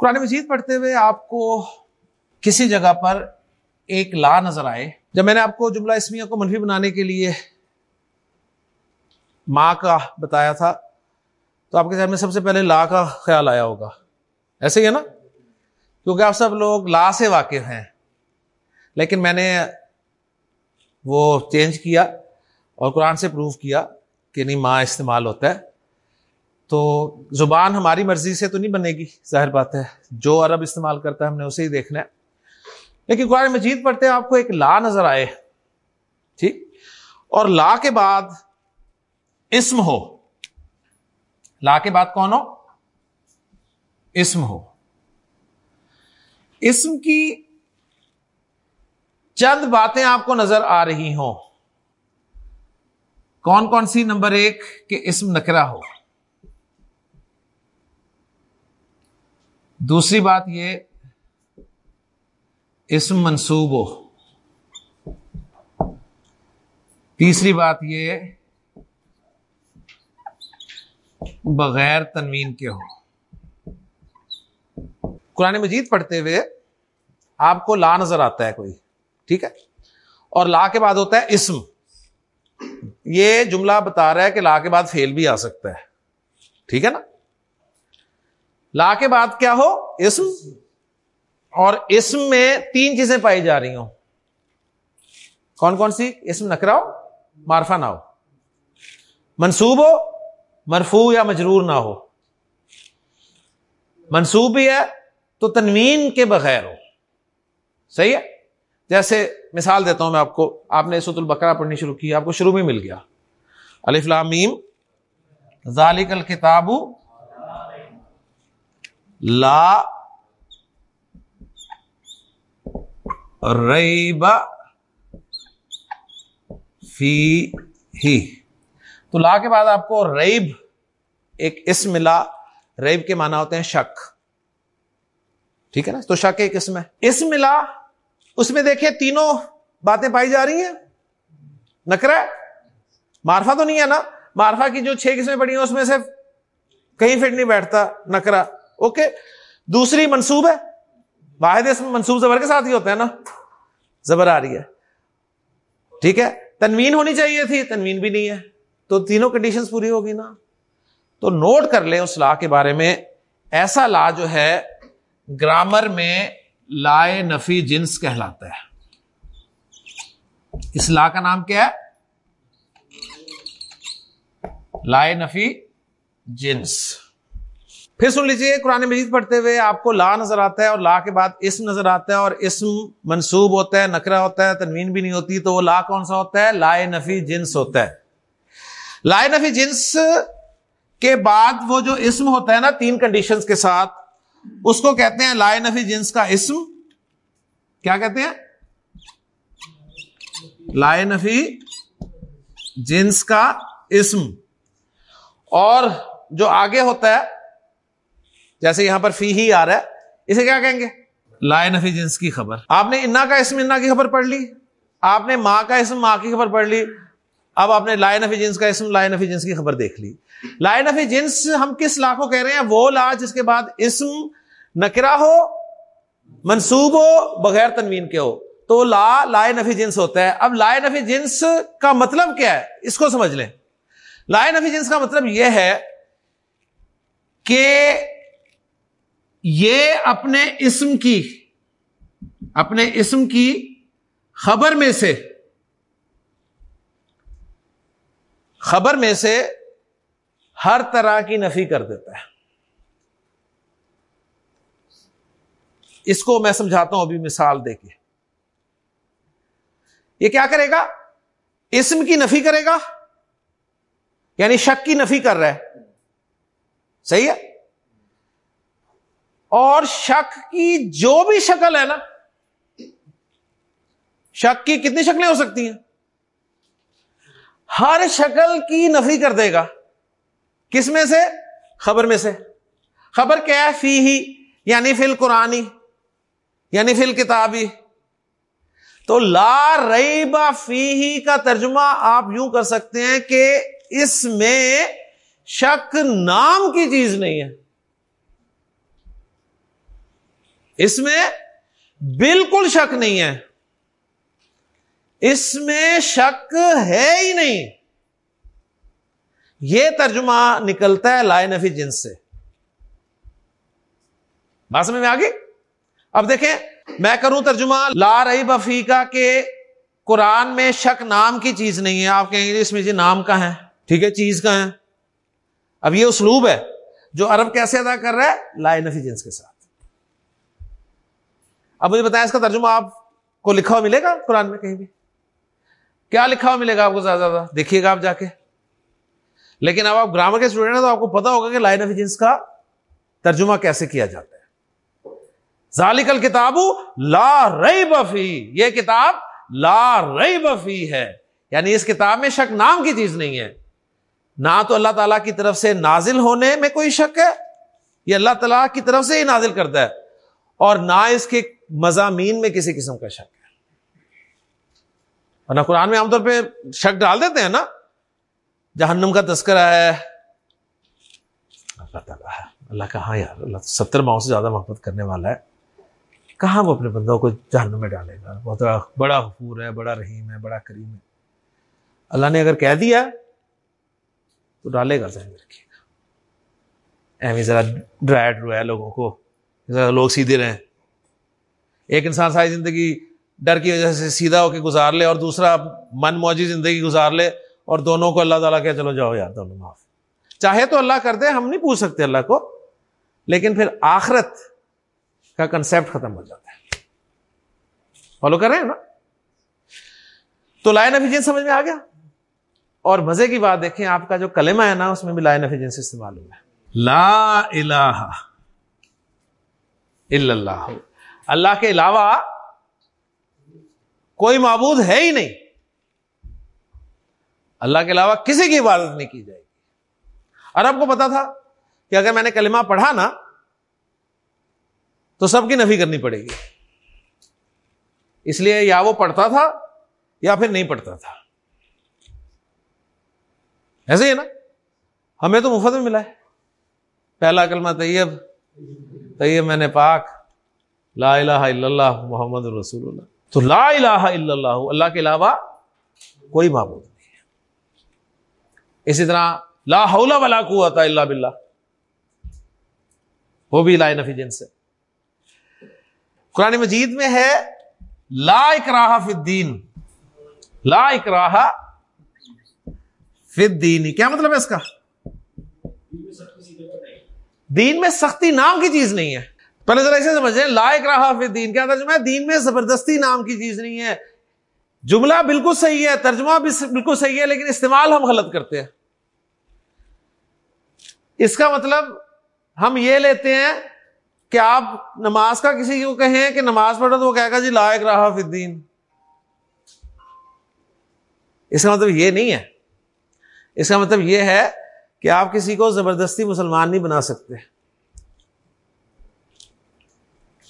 قرآن مجید پڑھتے ہوئے آپ کو کسی جگہ پر ایک لا نظر آئے۔ جب میں نے آپ کو جملہ اسمیہ کو منفی بنانے کے لیے ماں کا بتایا تھا، تو آپ کے ذہن میں سب سے پہلے لا کا خیال آیا ہوگا۔ ایسے ہی ہے نا؟ کیونکہ آپ سب لوگ لا سے واقف ہیں۔ لیکن میں نے وہ چینج کیا اور قرآن سے پروف کیا کہ نہیں، ماں استعمال ہوتا ہے۔ تو زبان ہماری مرضی سے تو نہیں بنے گی، ظاہر بات ہے۔ جو عرب استعمال کرتا ہے، ہم نے اسے ہی دیکھنا ہے۔ لیکن قرآن مجید پڑھتے ہیں، آپ کو ایک لا نظر آئے۔ ٹھیک؟ اور لا کے بعد اسم ہو۔ لا کے بعد کون ہو؟ اسم ہو۔ اسم کی چند باتیں آپ کو نظر آ رہی ہوں۔ کون کون سی؟ نمبر ایک، کہ اسم نکرا ہو۔ دوسری بات یہ، اسم منصوب ہو۔ تیسری بات یہ، بغیر تنوین کے ہو۔ قرآن مجید پڑھتے ہوئے آپ کو لا نظر آتا ہے کوئی، ٹھیک ہے؟ اور لا کے بعد ہوتا ہے اسم۔ یہ جملہ بتا رہا ہے کہ لا کے بعد فیل بھی آ سکتا ہے۔ ٹھیک ہے نا؟ لا کے بعد کیا ہو؟ اسم؟ اور اسم میں تین چیزیں پائی جا رہی ہوں۔ کون کون سی؟ اسم نکرا ہو مارفا نہ ہو۔ منصوب ہو مرفو یا مجرور نہ ہو۔ منصوب بھی ہے تو تنوین کے بغیر ہو۔ صحیح ہے؟ جیسے مثال دیتا ہوں میں آپ کو۔ آپ نے سوت البقرہ پڑھنی شروع کی، آپ کو شروع میں مل گیا۔ الفلامیم ذالک الکتاب لا ریب فی ہی تو لا کے بعد آپ کو ریب ایک اسم لا، ریب کے معنی ہوتے ہیں شک۔ ٹھیک ہے نا؟ تو شک ایک اسم ہے۔ اسم لا، اس میں دیکھیں تینوں باتیں پائی جا رہی ہیں۔ نکرا مارفا تو نہیں ہے نا؟ مارفا کی جو چھ قسمیں پڑی ہیں، اس میں سے کہیں فٹ نہیں بیٹھتا نکرا اوکے دوسری منصوب ہے. واحد اسم منصوب زبر کے ساتھ ہی ہوتا ہے نا. زبر آ رہی ہے. ٹھیک ہے. تنوین ہونی چاہیے تھی. تنوین بھی نہیں ہے. تو تینوں کنڈیشن پوری ہوگی نا. تو نوٹ کر لیں اس لا کے بارے میں. ایسا لا جو ہے گرامر میں لائے نفی جنس کہلاتا ہے. اس لا کا نام کیا ہے؟ لائے نفی جنس. پھر سن لیجیے قرآن مجید پڑھتے ہوئے آپ کو لا نظر آتا ہے اور لا کے بعد اسم نظر آتا ہے اور اسم منصوب ہوتا ہے نکرا ہوتا ہے، تنوین بھی نہیں ہوتی، تو وہ لا کون سا ہوتا ہے؟ لائے نفی جنس ہوتا ہے۔ لائے نفی جنس کے بعد وہ جو اسم ہوتا ہے نا، تین کنڈیشن کے ساتھ، اس کو کہتے ہیں لائے نفی جنس کا اسم۔ کیا کہتے ہیں؟ لائے نفی جنس کا اسم۔ اور جو آگے ہوتا ہے جیسے یہاں پر فی ہی آ رہا ہے اسے کیا کہیں گے؟ لائے نفی جنس کی خبر۔ آپ نے انا کا اسم انا کی خبر پڑھ لی۔ آپ نے ماں کا اسم ماں کی خبر پڑھ لی۔ اب آپ نے لائے نفی جنس کا اسم لائے نفی جنس کی خبر دیکھ لی۔ لائے نفی جنس ہم کس لا کو کہہ رہے ہیں؟ وہ لا جس کے بعد اسم نکرا ہو منصوب ہو بغیر تنوین کے ہو۔ تو لا لائے نفی جنس ہوتا ہے۔ اب لائے نفی جنس کا مطلب کیا ہے؟ اس کو سمجھ لیں۔ لائے نفی جنس کا مطلب یہ ہے کہ یہ اپنے اسم کی، اپنے اسم کی خبر میں سے، خبر میں سے ہر طرح کی نفی کر دیتا ہے۔ اس کو میں سمجھاتا ہوں ابھی مثال دے کے۔ یہ کیا کرے گا؟ اسم کی نفی کرے گا یعنی شک کی نفی کر رہا ہے۔ صحیح ہے؟ اور شک کی جو بھی شکل ہے نا، شک کی کتنی شکلیں ہو سکتی ہیں؟ ہر شکل کی نفی کر دے گا۔ کس میں سے؟ خبر میں سے۔ خبر کیا ہے؟ یعنی فی ہی یعنی فل قرآنی یعنی فل کتابی تو لا رئی با فی ہی کا ترجمہ آپ یوں کر سکتے ہیں کہ اس میں شک نام کی چیز نہیں ہے۔ اس میں بالکل شک نہیں ہے۔ اس میں شک ہے ہی نہیں۔ یہ ترجمہ نکلتا ہے لائے نفی جنس سے۔ بات سمجھ میں آگے اب دیکھیں، میں کروں ترجمہ، لا رہی بفی کا قرآن میں شک نام کی چیز نہیں ہے۔ آپ کہیں گے اس میں جی نام کا ہے؟ ٹھیک ہے، چیز کا ہے؟ اب یہ اسلوب ہے جو عرب کیسے ادا کر رہا ہے؟ لائے نفی جنس کے ساتھ۔ اب مجھے بتائیں اس کا ترجمہ آپ کو لکھا ہوا ملے گا قرآن میں کہیں بھی؟ کیا لکھا ہوا ملے گا آپ کو زیادہ زیادہ؟ دیکھیے گا آپ جا کے۔ لیکن اب آپ گرامر کے اسٹوڈنٹ ہیں تو آپ کو پتا ہوگا کہ لائن آف جنس کا ترجمہ کیسے کیا جاتا ہے۔ ذالکل کتاب لا رئی بفی یہ کتاب لا رئی بفی ہے۔ یعنی اس کتاب میں شک نام کی چیز نہیں ہے۔ نہ تو اللہ تعالیٰ کی طرف سے نازل ہونے میں کوئی شک ہے، یہ اللہ تعالیٰ کی طرف سے ہی نازل کرتا ہے۔ اور نہ اس کے مضامین میں کسی قسم کا شک ہے۔ ورنہ قرآن میں عام طور پہ شک ڈال دیتے ہیں نا۔ جہنم کا تذکرہ ہے۔ اللہ تعالیٰ ہے۔ اللہ کا ہاں یار، اللہ ستر ماؤں سے زیادہ محبت کرنے والا ہے۔ کہاں وہ اپنے بندوں کو جہنم میں ڈالے گا؟ بہت بڑا غفور ہے، بڑا رحیم ہے، بڑا کریم ہے۔ اللہ نے اگر کہہ دیا تو ڈالے گا ذہن میں رکھیے گا۔ اہم ذرا ڈرایا ڈرایا لوگوں کو۔ ذرا لوگ سیدھے رہیں۔ ایک انسان ساری زندگی ڈر کی وجہ سے سیدھا ہو کے گزار لے اور دوسرا من موجی زندگی گزار لے اور دونوں کو اللہ تعالیٰ کہ چلو جاؤ یار دونوں معاف۔ چاہے تو اللہ کر دے، ہم نہیں پوچھ سکتے اللہ کو، لیکن پھر آخرت کا کنسپٹ ختم ہو جاتا ہے۔ فالو کر رہے ہیں نا؟ تو لائن آف ایجنس سمجھ میں آ گیا؟ اور مزے کی بات دیکھیں، آپ کا جو کلمہ ہے نا، اس میں بھی لائن آف ایجنس استعمال ہوا ہے۔ لا الہ الا اللہ۔ اللہ کے علاوہ کوئی معبود ہے ہی نہیں۔ اللہ کے علاوہ کسی کی عبادت نہیں کی جائے گی۔ اور آپ کو پتا تھا کہ اگر میں نے کلمہ پڑھا نا، تو سب کی نفی کرنی پڑے گی۔ اس لیے یا وہ پڑھتا تھا یا پھر نہیں پڑھتا تھا۔ ایسے ہی ہے نا؟ ہمیں تو مفت میں ملا ہے۔ پہلا کلمہ طیب طیب میں نے پاک۔ لا الہ الا اللہ محمد رسول اللہ۔ تو لا الہ الا اللہ اللہ کے علاوہ کوئی معبود اسی طرح لا حول ولا قوت الا باللہ۔ وہ بھی لا نفی جنس ہے۔ قرآن مجید میں ہے، لا اکراہ فی الدین۔ لا اکراہ فی الدین۔ کیا مطلب ہے اس کا؟ دین میں سختی نام کی چیز نہیں ہے۔ پہلے ذرا اسے سمجھیں، لا اکراہ فی الدین، کیا ترجمہ ہے؟ دین میں زبردستی نام کی چیز نہیں ہے۔ جملہ بالکل صحیح ہے، ترجمہ بھی بالکل صحیح ہے، لیکن استعمال ہم غلط کرتے ہیں۔ اس کا مطلب ہم یہ لیتے ہیں کہ آپ نماز کا کسی کو کہیں کہ نماز پڑھو تو وہ کہے گا جی لائق رہا فدین اس کا مطلب یہ نہیں ہے۔ اس کا مطلب یہ ہے کہ آپ کسی کو زبردستی مسلمان نہیں بنا سکتے۔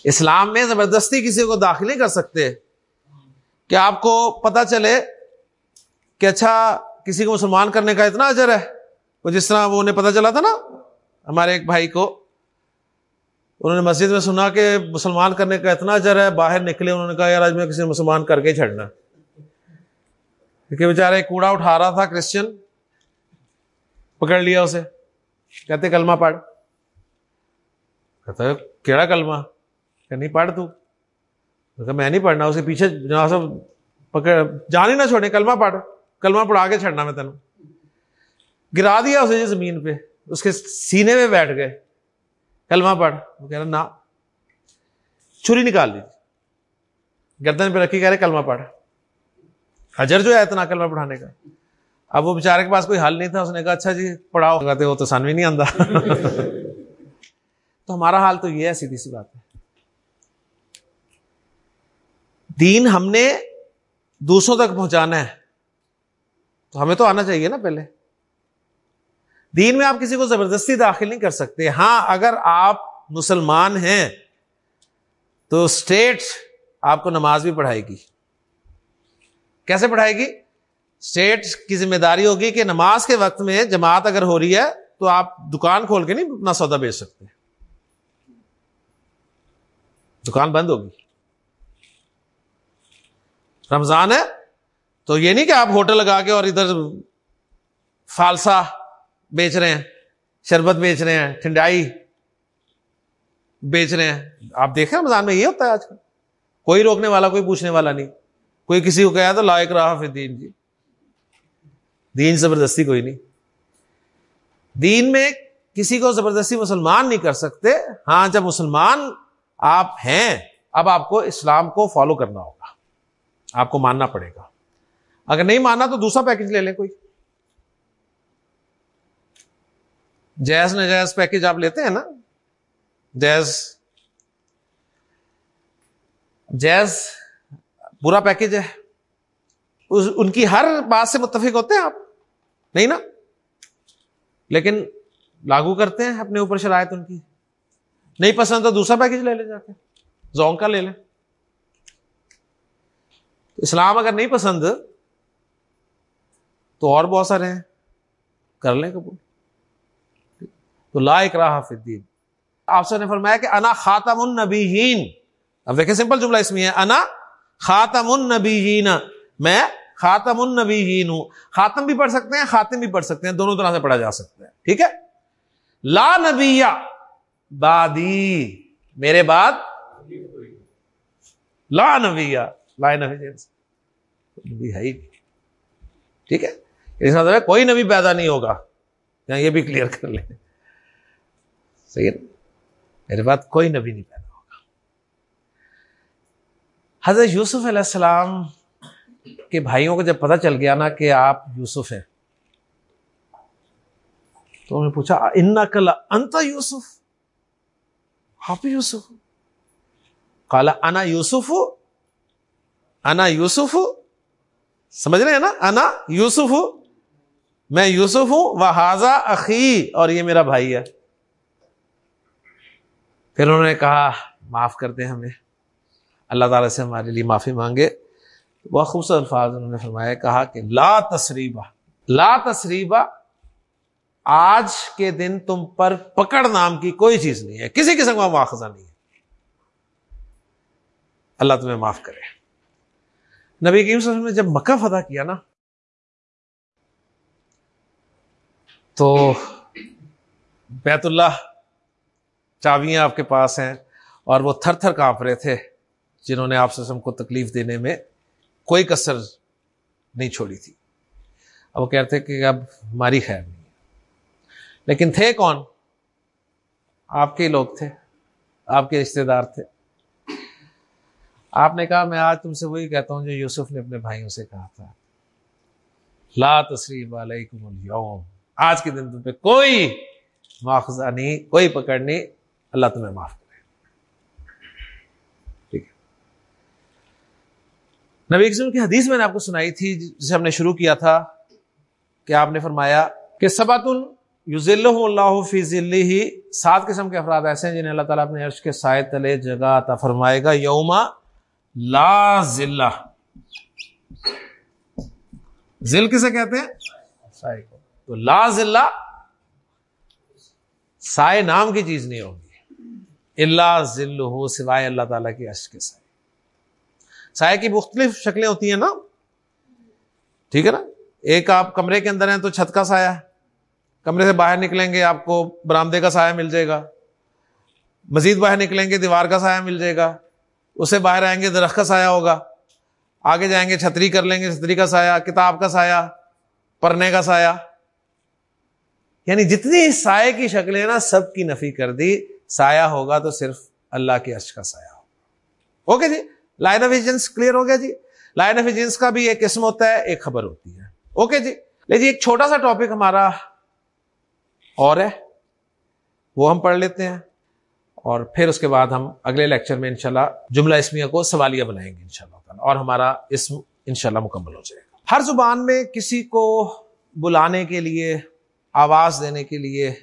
اسلام میں زبردستی کسی کو داخل نہیں کر سکتے۔ کہ آپ کو پتا چلے کہ اچھا کسی کو مسلمان کرنے کا اتنا اجر ہے۔ وہ جس طرح وہ انہیں پتا چلا تھا نا، ہمارے ایک بھائی کو۔ انہوں نے مسجد میں سنا کہ مسلمان کرنے کا اتنا اجر ہے، باہر نکلے، انہوں نے کہا، یار، آج میں کسی مسلمان کر کے چھڑنا۔ کیونکہ بےچارے کوڑا اٹھا رہا تھا کرسچن، پکڑ لیا اسے۔ کہتے، کلمہ پڑھ۔ کہتا، کیڑا کلمہ؟ کہ نہیں پڑھ تو۔ میں نہیں پڑھنا، اسے پیچھے سب پکڑ، جان ہی نہ چھوڑے کلمہ پڑھ، کلمہ پڑھا کے چھڑنا میں تینوں۔ گرا دیا اسے جی زمین پہ، اس کے سینے میں بیٹھ گئے۔ کلمہ پڑھ۔ وہ کہہ رہا، نا۔ چھری نکال دی۔ گردن پہ رکھی، کہہ رہے، کلمہ پڑھ۔ حجر جو ہے اتنا کلمہ پڑھانے کا۔ اب وہ بےچارے کے پاس کوئی حل نہیں تھا، اس نے کہا اچھا جی پڑھاؤ۔ کہتے، وہ تو سانوی نہیں آتا تو ہمارا حال تو یہ ہے، سیدھی سی بات ہے۔ دین ہم نے دوسروں تک پہنچانا ہے۔ تو ہمیں تو آنا چاہیے نا پہلے۔ دین میں آپ کسی کو زبردستی داخل نہیں کر سکتے۔ ہاں اگر آپ مسلمان ہیں، تو اسٹیٹ آپ کو نماز بھی پڑھائے گی۔ کیسے پڑھائے گی؟ اسٹیٹ کی ذمہ داری ہوگی کہ نماز کے وقت میں جماعت اگر ہو رہی ہے، تو آپ دکان کھول کے نہیں اپنا سودا بیچ سکتے۔ دکان بند ہوگی۔ رمضان ہے، تو یہ نہیں کہ آپ ہوٹل لگا کے اور ادھر فالسا بیچ رہے ہیں، شربت بیچ رہے ہیں، ٹھنڈائی بیچ رہے ہیں۔ آپ دیکھیں رمضان میں یہ ہوتا ہے آج کل۔ کوئی روکنے والا، کوئی پوچھنے والا نہیں۔ کوئی کسی کو کہا تو لائق رہا پھر دین جی دین زبردستی کوئی نہیں۔ دین میں کسی کو زبردستی مسلمان نہیں کر سکتے۔ ہاں جب مسلمان آپ ہیں، اب آپ کو اسلام کو فالو کرنا ہوگا۔ آپ کو ماننا پڑے گا۔ اگر نہیں ماننا تو دوسرا پیکج لے لیں کوئی۔ جیز نجائز پیکج آپ لیتے ہیں نا۔ جیز۔ جیز برا پیکج ہے۔ ان کی ہر بات سے متفق ہوتے ہیں آپ۔ نہیں نا؟ لیکن لاگو کرتے ہیں اپنے اوپر شرائط ان کی۔ نہیں پسند تو دوسرا پیکج لے لے جا کے۔ زون کا لے لیں۔ اسلام اگر نہیں پسند، تو اور بہت سارے ہیں۔ کر لیں قبول۔ تو لا اکراہ الدین۔ آپ سے نے فرمایا کہ انا خاتم النبیین۔ اب دیکھیں سمپل جملہ اس میں ہے۔ انا خاتم النبیین۔ میں خاتم النبیین ہوں۔ خاتم بھی پڑھ سکتے ہیں، خاتم بھی پڑھ سکتے ہیں۔ دونوں طرح سے پڑھا جا سکتا ہے۔ ٹھیک ہے؟ لا نبی بادی میرے بعد لا نبی لا نبی ہے ٹھیک ہے۔ اس مطلب کوئی نبی پیدا نہیں ہوگا۔ یہ بھی کلیئر کر لیں۔ صحیح میرے بعد کوئی نبی نہیں پیدا ہوگا۔ حضرت یوسف علیہ السلام کے بھائیوں کو جب پتہ چل گیا نا کہ آپ یوسف ہیں، تو انہوں نے پوچھا ان کل انت یوسف؟ آپ یوسف کالا انا یوسف انا یوسف، سمجھ رہے ہیں نا؟ انا یوسف، میں یوسف ہوں وہ حاضا عقی اور یہ میرا بھائی ہے۔ پھر انہوں نے کہا، معاف کر دیں ہمیں۔ اللہ تعالیٰ سے ہمارے لیے معافی مانگے۔ وہ خوبصورت الفاظ انہوں نے فرمایا، کہا کہ لا تصریبہ لا تصریبہ آج کے دن تم پر پکڑ نام کی کوئی چیز نہیں ہے۔ کسی قسم کا مواخذہ نہیں ہے۔ اللہ تمہیں معاف کرے۔ نبی صلی اللہ علیہ وسلم نے جب مکہ فتح کیا نا، تو بیت اللہ چابیاں آپ کے پاس ہیں اور وہ تھر تھر کانپ رہے تھے جنہوں نے آپ وسلم کو تکلیف دینے میں کوئی کسر نہیں چھوڑی تھی۔ اب وہ کہتے کہ اب ہماری خیر نہیں لیکن تھے کون؟ آپ کے لوگ تھے، آپ کے رشتے دار تھے۔ آپ نے کہا، میں آج تم سے وہی کہتا ہوں جو یوسف نے اپنے بھائیوں سے کہا تھا۔ لا تصریف علیکم اليوم۔ آج کے دن تم پہ کوئی مواخذہ نہیں کوئی پکڑ نہیں اللہ تمہیں معاف کرے۔ ٹھیک ہے۔ نبی کی حدیث میں نے آپ کو سنائی تھی، جسے ہم نے شروع کیا تھا کہ آپ نے فرمایا کہ سبات اللہ فی ہی سات قسم کے افراد ایسے ہیں جنہیں اللہ تعالیٰ اپنے عرش کے سائے تلے جگہ عطا فرمائے گا یوما لا ذلہ۔ ذل کسے کہتے ہیں؟ تو لا ذلہ سائے نام کی چیز نہیں ہوگی۔ اللہ ذل ہو سوائے اللہ تعالیٰ کی عرش کے سائے۔ سائے کی مختلف شکلیں ہوتی ہیں نا۔ ٹھیک ہے نا؟ ایک آپ کمرے کے اندر ہیں تو چھت کا سایہ ہے۔ کمرے سے باہر نکلیں گے آپ کو برامدے کا سایہ مل جائے گا۔ مزید باہر نکلیں گے دیوار کا سایہ مل جائے گا۔ اسے باہر آئیں گے، درخت کا سایہ ہوگا۔ آگے جائیں گے، چھتری کر لیں گے، چھتری کا سایہ، کتاب کا سایہ، پڑھنے کا سایہ۔ یعنی جتنی سائے کی شکلیں نا، سب کی نفی کر دی۔ سایہ ہوگا تو صرف اللہ کے عرش کا سایہ ہوگا۔ اوکے جی؟ لائن آف ایجنس کلیئر ہو گیا جی؟ لائن آف ایجنس کا بھی ایک قسم ہوتا ہے، ایک خبر ہوتی ہے۔ اوکے جی؟ لیکن جی، ایک چھوٹا سا ٹاپک ہمارا اور ہے، وہ ہم پڑھ لیتے ہیں۔ اور پھر اس کے بعد ہم اگلے لیکچر میں انشاءاللہ جملہ اسمیہ کو سوالیہ بنائیں گے انشاءاللہ اور ہمارا اسم انشاءاللہ مکمل ہو جائے گا۔ ہر زبان میں کسی کو بلانے کے لیے، آواز دینے کے لیے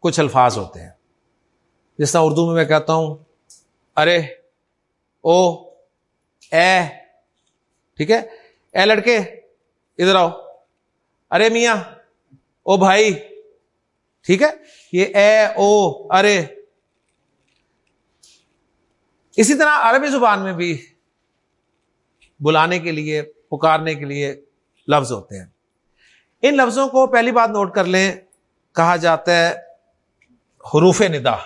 کچھ الفاظ ہوتے ہیں۔ جس طرح اردو میں میں کہتا ہوں، ارے، او، اے، ٹھیک ہے؟ اے لڑکے، ادھر آؤ۔ ارے میاں، او بھائی، ٹھیک ہے؟ یہ اے، او، ارے اسی طرح عربی زبان میں بھی بلانے کے لیے، پکارنے کے لیے لفظ ہوتے ہیں۔ ان لفظوں کو پہلی بات نوٹ کر لیں، کہا جاتا ہے حروف ندا۔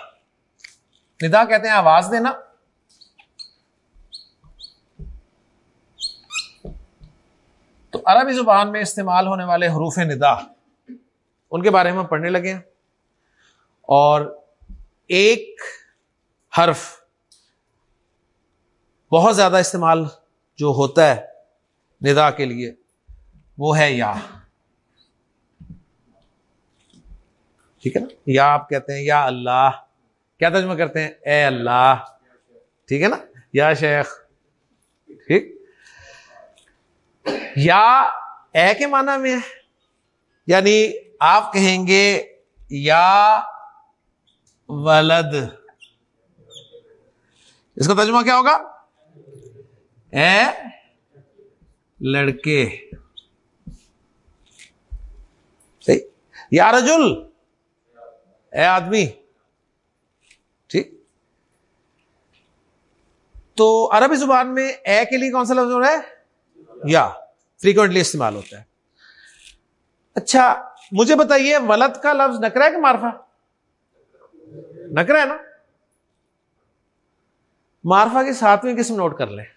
ندا کہتے ہیں آواز دینا۔ تو عربی زبان میں استعمال ہونے والے حروف ندا، ان کے بارے میں پڑھنے لگے ہیں۔ اور ایک حرف بہت زیادہ استعمال جو ہوتا ہے ندا کے لیے، وہ ہے یا۔ ٹھیک ہے نا؟ یا آپ کہتے ہیں یا اللہ۔ کیا ترجمہ کرتے ہیں؟ اے اللہ۔ ٹھیک ہے نا؟ یا شیخ۔ ٹھیک۔ یا اے کے معنی میں ہے۔ یعنی آپ کہیں گے یا ولد۔ اس کا ترجمہ کیا ہوگا؟ اے لڑکے۔ صحیح۔ یا رجل۔ اے آدمی۔ ٹھیک۔ تو عربی زبان میں اے کے لیے کون سا لفظ ہو رہا ہے؟ یا۔ فریکوینٹلی استعمال ہوتا ہے۔ اچھا مجھے بتائیے، ولد کا لفظ نکرا ہے کہ مارفا نکرا ہے نا؟ مارفا کی ساتویں قسم نوٹ کر لیں۔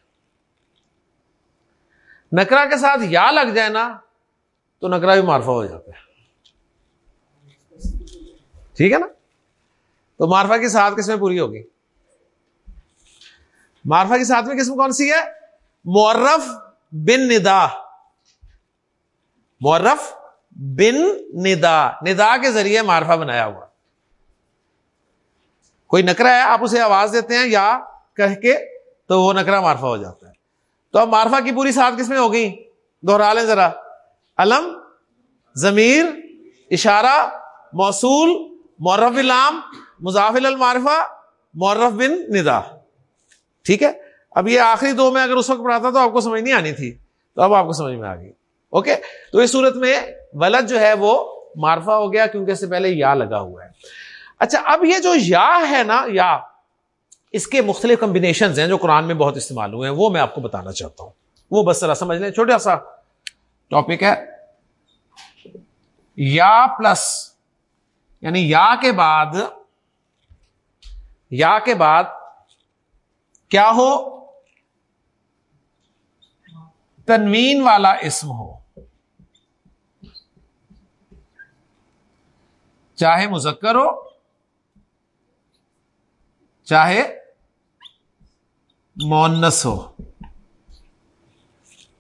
نکرا کے ساتھ یا لگ جائے نا، تو نکرا بھی مارفا ہو جاتا ہے۔ ٹھیک ہے نا؟ تو مارفا کی سات قسمیں پوری ہوگی؟ مارفا کی ساتویں قسم کون سی ہے؟ مورف بن ندا۔ مورف بن ندا۔ ندا کے ذریعے مارفا بنایا ہوا۔ کوئی نکرا ہے، آپ اسے آواز دیتے ہیں یا کہہ کے تو وہ نکرا مارفا ہو جاتا ہے۔ تو اب مارفا کی پوری سات قسمیں ہو گئی دوہرا لیں ذرا۔ علم، ضمیر، اشارہ، موصول، مورف الام مضافل المعرفہ مورف بن ندا۔ ٹھیک ہے؟ اب یہ آخری دو میں اگر اس وقت پڑھاتا تو آپ کو سمجھ نہیں آنی تھی۔ تو اب آپ کو سمجھ میں آ گئی۔ اوکے؟ تو اس صورت میں ولد جو ہے وہ مارفا ہو گیا کیونکہ اس سے پہلے یا لگا ہوا ہے۔ اچھا اب یہ جو یا ہے نا، یا اس کے مختلف کمبینیشن ہیں جو قرآن میں بہت استعمال ہوئے ہیں، وہ میں آپ کو بتانا چاہتا ہوں۔ وہ بس ذرا سمجھ لیں، چھوٹا سا ٹاپک ہے۔ یا پلس یعنی یا کے بعد، یا کے بعد کیا ہو؟ تنوین والا اسم ہو۔ چاہے مذکر ہو، چاہے مونس ہو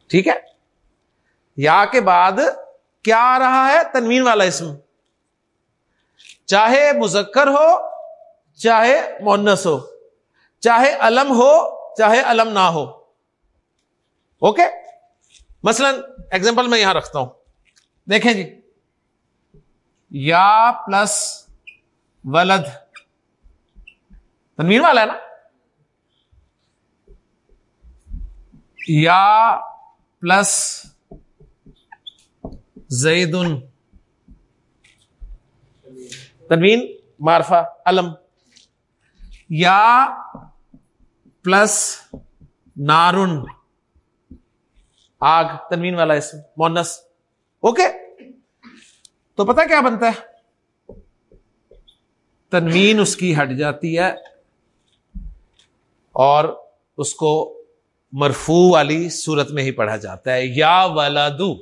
ٹھیک ہے؟ یا کے بعد کیا آ رہا ہے؟ تنوین والا اسم۔ چاہے مذکر ہو، چاہے مونس ہو چاہے علم ہو، چاہے علم نہ ہو۔ اوکے؟ مثلا ایگزامپل میں یہاں رکھتا ہوں۔ دیکھیں جی۔ یا پلس ولد۔ تنوین والا ہے نا؟ یا پلس زید تنوین مارفا علم۔ یا پلس نارن۔ آگ، تنوین والا اسم، مونس۔ اوکے؟ تو پتا کیا بنتا ہے؟ تنوین اس کی ہٹ جاتی ہے اور اس کو مرفو والی صورت میں ہی پڑھا جاتا ہے۔ یا ولادو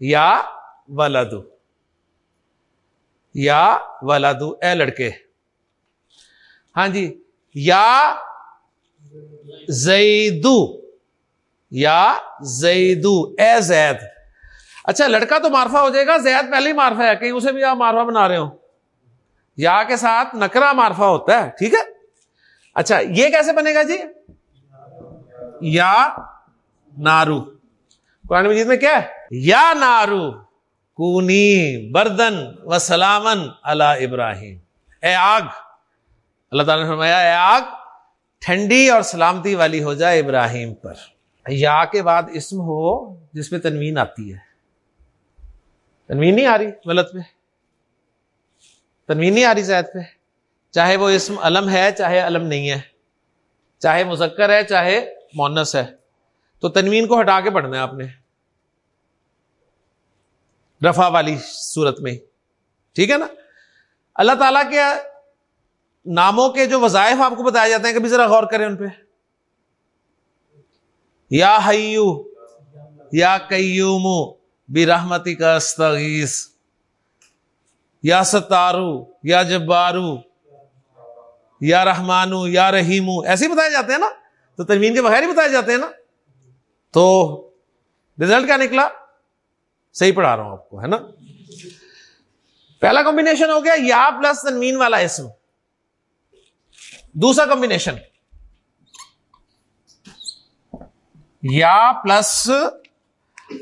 یا ولادو یا ولادو اے لڑکے۔ ہاں جی۔ یا زیدو۔ یا زیدو۔ اے زید۔ اچھا لڑکا تو مارفا ہو جائے گا۔ زید پہلے ہی مارفا ہے۔ کہیں اسے بھی آپ مارفا بنا رہے ہو یا کے ساتھ نکرا مارفا ہوتا ہے۔ ٹھیک ہے۔ اچھا یہ کیسے بنے گا جی؟ یا نارو۔ قرآن مجید میں کیا ہے؟ یا نارو، کونی، بردن و سلامن اللہ ابراہیم۔ اے آگ، اللہ تعالیٰ نے فرمایا، اے آگ، ٹھنڈی اور سلامتی والی ہو جائے ابراہیم پر۔ یا کے بعد اسم ہو، جس میں تنوین آتی ہے۔ تنوین نہیں آ رہی غلط پہ تنوین نہیں آ رہی زید پہ چاہے وہ اسم علم ہے، چاہے علم نہیں ہے۔ چاہے مذکر ہے، چاہے مونس ہے۔ تو تنوین کو ہٹا کے پڑھنا ہے آپ نے۔ رفا والی صورت میں۔ ٹھیک ہے نا؟ اللہ تعالیٰ کے ناموں کے جو وظائف آپ کو بتائے جاتے ہیں، کبھی ذرا غور کریں ان پہ۔ یا حیو، یا کئیوم بھی رحمتی کا استغیث۔ یا ستارو، یا جبارو۔ یا رحمانو، یا رحیمو۔ ایسے ہی بتائے جاتے ہیں نا؟ تو ترمین کے بغیر ہی بتائے جاتے ہیں نا؟ تو رزلٹ کیا نکلا؟ صحیح پڑھا رہا ہوں آپ کو، ہے نا؟ پہلا کمبینیشن ہو گیا یا پلس تنوین والا اسم۔ دوسرا کمبینیشن یا پلس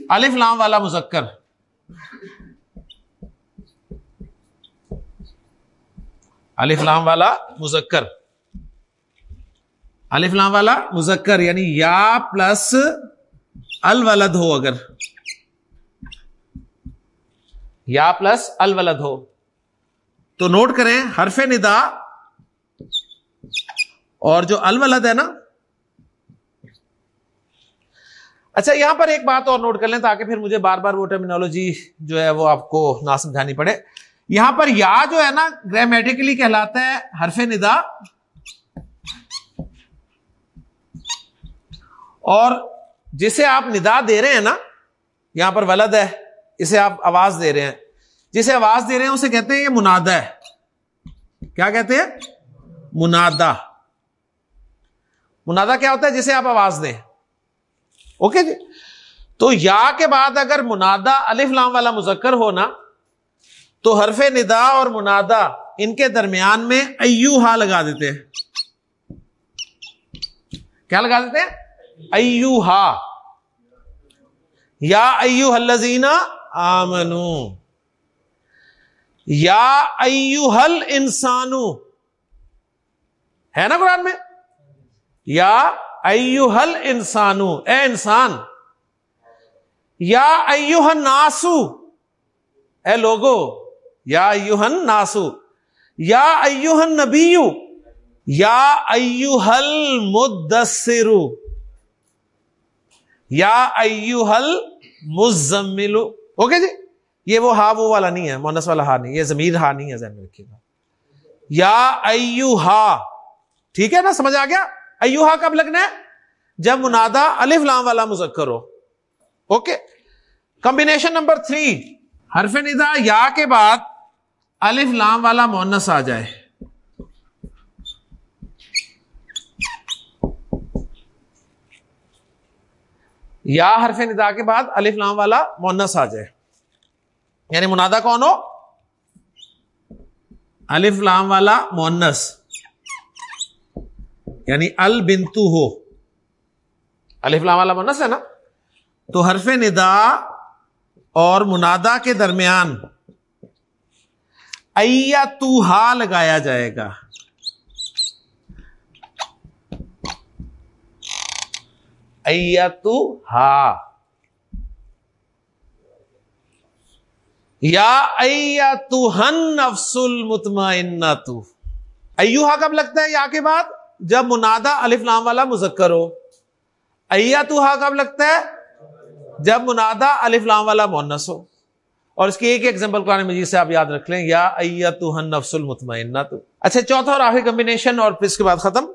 الف لام والا مذکر۔ الف لام والا مذکر۔ الف لام والا مذکر یعنی یا پلس الولد ہو اگر۔ یا پلس الولد ہو۔ تو نوٹ کریں، حرف ندا اور جو الولد ہے نا۔ اچھا یہاں پر ایک بات اور نوٹ کر لیں تاکہ پھر مجھے بار بار وہ ٹرمینالوجی جو ہے وہ آپ کو نہ سمجھانی پڑے۔ یہاں پر یا جو ہے نا گرامیٹیکلی کہلاتا ہے حرف ندا۔ اور جسے آپ ندا دے رہے ہیں نا، یہاں پر ولد ہے، اسے آپ آواز دے رہے ہیں۔ جسے آواز دے رہے ہیں، اسے کہتے ہیں یہ منادا ہے۔ کیا کہتے ہیں؟ منادا منادا کیا ہوتا ہے؟ جسے آپ آواز دیں۔ اوکے جی؟ تو یا کے بعد اگر منادا الف لام والا مذکر ہونا تو حرف ندا اور منادا ان کے درمیان میں ایو ہا لگا دیتے ہیں۔ کیا لگا دیتے ہیں؟ ایو ہا یا ایو حلزینا آمنو، یا ایو حل انسانو ہے نا قرآن میں؟ یا ایو حل انسانو اے انسان، یا ایو ناسو اے لوگو، یا ایوہن ناسو یا ایوہن نبیو یا ایوہل مدثرو یا ایوہل مزملو۔ اوکے جی؟ یہ وہ ہا، وہ والا نہیں ہے، مونس والا ہا نہیں، یہ ضمیر ہا نہیں ہے ذہن میں رکھیے گا۔ یا ایو ہا ٹھیک ہے نا، سمجھ آ گیا؟ ایو ہا کب لگنا ہے؟ جب منادا الف لام والا مذکر ہو۔ اوکے کمبینیشن نمبر تھری حرف ندا یا کے بعد الف لام والا مونس آ جائے۔ یا حرف ندا کے بعد الف لام والا مونس آ جائے۔ یعنی منادا کون ہو؟ الف لام والا مونس۔ یعنی ال بنتو ہو۔ الف لام والا مونس ہے نا؟ تو حرف ندا اور منادا کے درمیان تو ہا لگایا جائے گا۔ تو ہا۔ یا تو ہن افسل مطمئن تو ایو ہا کب لگتا ہے یا کے بعد؟ جب منادا الف لام والا مذکر ہو۔ ایا تو ہا کب لگتا ہے؟ جب منادا الف لام والا مونس ہو۔ اور اس کی ایک ایگزامپل قرآن مجید سے آپ یاد رکھ لیں۔ یا نفس المطمئن تو اچھا چوتھا اور آخری کمبینیشن اور پھر اس کے بعد ختم۔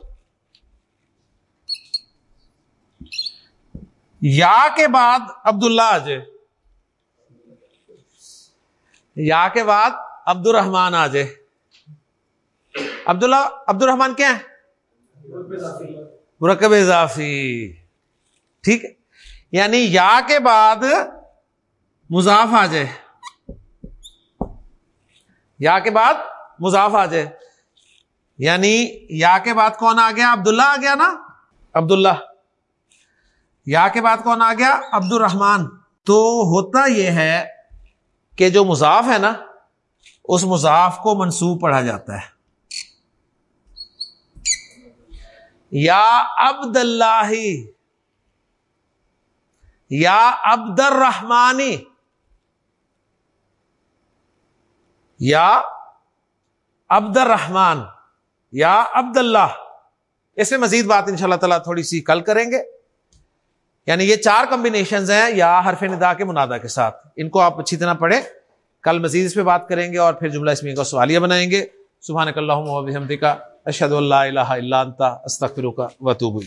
یا کے بعد عبد اللہ یا کے بعد عبد الرحمان آ جائے۔ عبد اللہ عبد الرحمان کیا ہے مرکب اضافی۔ ٹھیک ہے۔ یعنی یا کے بعد مضاف آ جائے۔ یا کے بعد مضاف آ جائے۔ یعنی یا کے بعد کون آ گیا؟ عبداللہ آ گیا نا؟ عبداللہ۔ یا کے بعد کون آ گیا؟ عبد الرحمان تو ہوتا یہ ہے کہ جو مضاف ہے نا، اس مضاف کو منسوب پڑھا جاتا ہے۔ یا عبد اللہ یا عبد الرحمانی یا عبد الرحمان یا عبد اللہ اس میں مزید بات ان شاء اللہ تعالیٰ تھوڑی سی کل کریں گے۔ یعنی یہ چار کمبینیشنز ہیں یا حرف ندا کے منادا کے ساتھ۔ ان کو آپ اچھی طرح پڑھیں۔ کل مزید اس پہ بات کریں گے اور پھر جملہ اسمی کا سوالیہ بنائیں گے۔ سبحان اللہ اشد اللہ الہ الا انت، استغفرک و اتوب